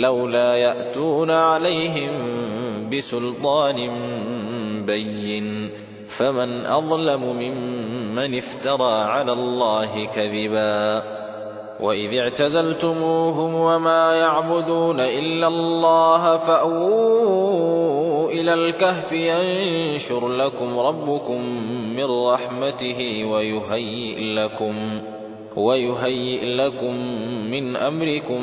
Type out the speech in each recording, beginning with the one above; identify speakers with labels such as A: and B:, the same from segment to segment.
A: لولا يأتون عليهم بسلطان بين فمن أظلم ممن افترى على الله كذبا وإذ اعتزلتموهم وما يعبدون إلا الله فأووا إلى الكهف ينشر لكم ربكم من رحمته ويهيئ لكم ويهيئ لكم من أمركم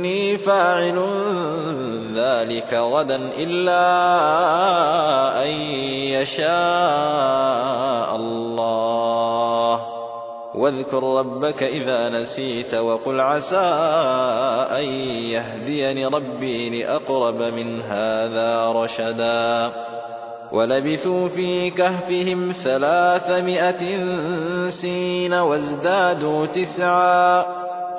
A: إني فاعل ذلك غدا إلا أن يشاء الله. واذكر ربك إذا نسيت وقل عسى أن يهديني ربي لأقرب من هذا رشدا. ولبثوا في كهفهم ثلاثمائة سين وازدادوا تسعا.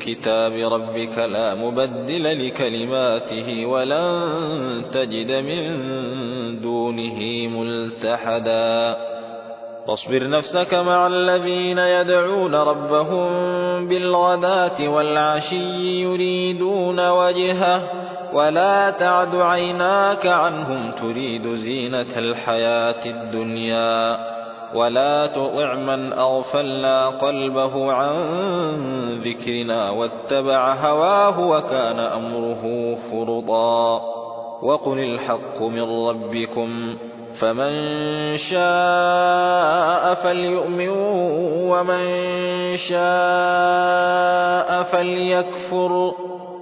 A: كتاب ربك لا مبدل لكلماته ولن تجد من دونه ملتحدا. واصبر نفسك مع الذين يدعون ربهم بالغداة والعشي يريدون وجهه ولا تعد عيناك عنهم تريد زينة الحياة الدنيا. ولا تطع من أغفلنا قلبه عن ذكرنا واتبع هواه وكان أمره فرطا وقل الحق من ربكم فمن شاء فليؤمن ومن شاء فليكفر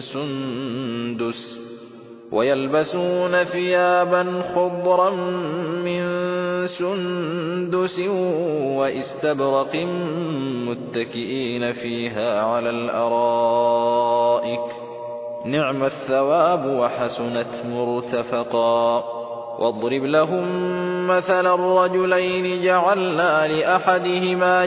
A: سندس ويلبسون ثيابا خضرا من سندس واستبرق متكئين فيها على الأرائك نعم الثواب وحسنت مرتفقا واضرب لهم مثل الرجلين جعلنا لأحدهما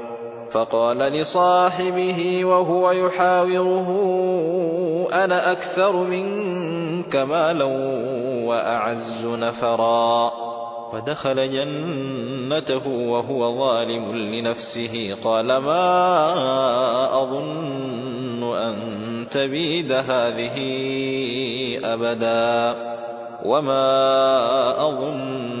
A: فقال لصاحبه وهو يحاوره أنا أكثر منك مالا وأعز نفرا. ودخل جنته وهو ظالم لنفسه قال ما أظن أن تبيد هذه أبدا وما أظن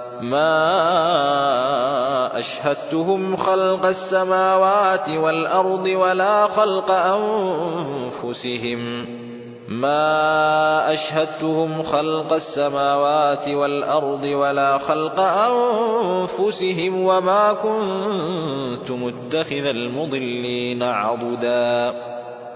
A: ما أشهدتهم خلق السماوات والأرض ولا خلق أنفسهم. ما أشهدتهم خلق السماوات والأرض ولا خلق أنفسهم وما كنت متخذ المضلين عضدا.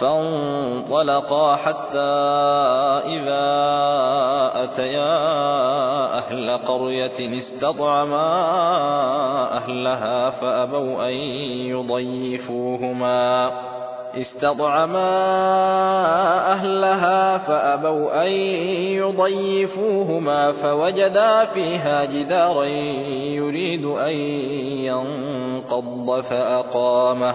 A: فانطلقا حتى إذا أتيا أهل قرية استطعما أهلها فأبوا أن يضيفوهما. استطعما أهلها فأبوا أن يضيفوهما فوجدا فيها جدارا يريد أن ينقض فأقامه.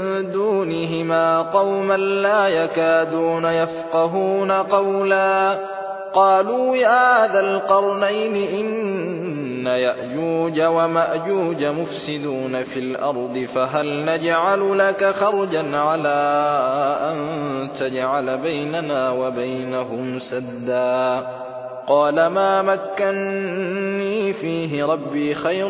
A: دونهما قوما لا يكادون يفقهون قولا. قالوا يا ذا القرنين إن يأجوج ومأجوج مفسدون في الأرض فهل نجعل لك خرجا على أن تجعل بيننا وبينهم سدا؟ قال ما مكني فيه ربي خير